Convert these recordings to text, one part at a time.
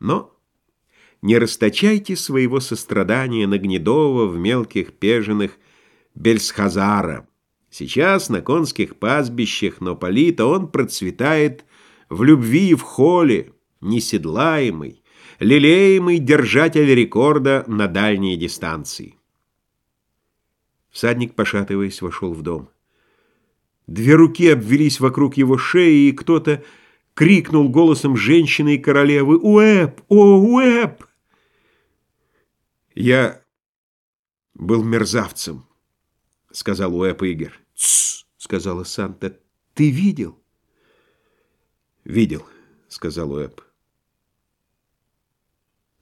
Но не расточайте своего сострадания на Гнедова в мелких пеженных Бельсхазара. Сейчас на конских пастбищах Нополита он процветает в любви и в холе, неседлаемый, лелеемый держатель рекорда на дальние дистанции. Всадник, пошатываясь, вошел в дом. Две руки обвелись вокруг его шеи, и кто-то крикнул голосом женщины и королевы «Уэб! О, Уэб!» «Я был мерзавцем», — сказал Уэб Игер. «Тссс», — сказала Санта, — «ты видел?» «Видел», — сказал Уэб.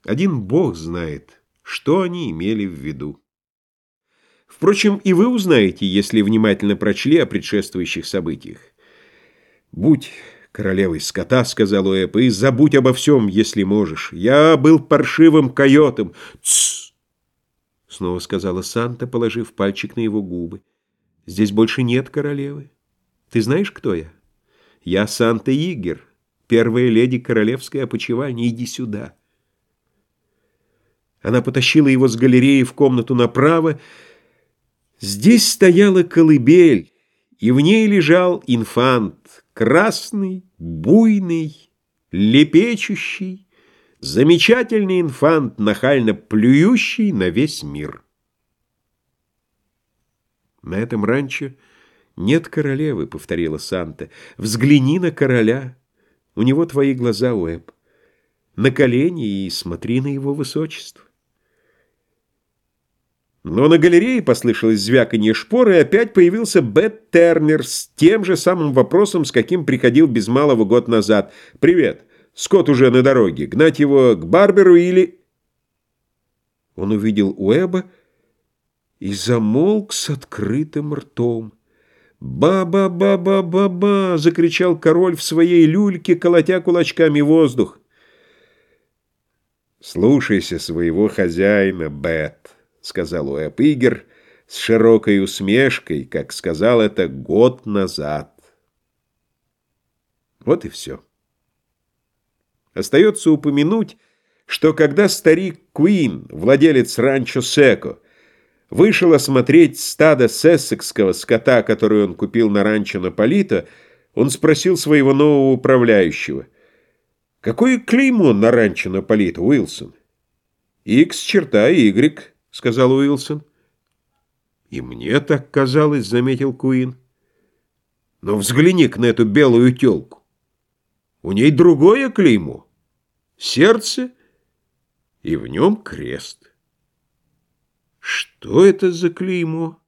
Один бог знает, что они имели в виду. Впрочем, и вы узнаете, если внимательно прочли о предшествующих событиях. Будь королевой скота, — сказал Уэп, — и забудь обо всем, если можешь. Я был паршивым койотом. Тссс! — снова сказала Санта, положив пальчик на его губы. Здесь больше нет королевы. Ты знаешь, кто я? Я Санта Игер, первая леди королевской опочивальни. Иди сюда. Она потащила его с галереи в комнату направо. Здесь стояла колыбель, и в ней лежал инфант, красный, буйный, лепечущий, замечательный инфант, нахально плюющий на весь мир. На этом ранчо нет королевы, повторила Санта. Взгляни на короля. У него твои глаза, Уэб. На колени и смотри на его высочество. Но на галерее послышалось звяканье шпоры, и опять появился Бет Тернер с тем же самым вопросом, с каким приходил без малого год назад. «Привет. Скотт уже на дороге. Гнать его к Барберу или...» Он увидел Уэба и замолк с открытым ртом. «Ба-ба-ба-ба-ба-ба!» — закричал король в своей люльке, колотя кулачками воздух. «Слушайся своего хозяина, Бет» сказал Уэб Игер с широкой усмешкой, как сказал это год назад. Вот и все. Остается упомянуть, что когда старик Куин, владелец ранчо Секо, вышел осмотреть стадо сессекского скота, который он купил на ранчо Наполита, он спросил своего нового управляющего, «Какое клеймо на ранчо Наполита, Уилсон?» «Икс черта Y», — сказал Уилсон. «И мне так казалось», — заметил Куин. «Но взгляни-ка на эту белую телку. У ней другое клеймо. Сердце, и в нем крест». «Что это за клеймо?»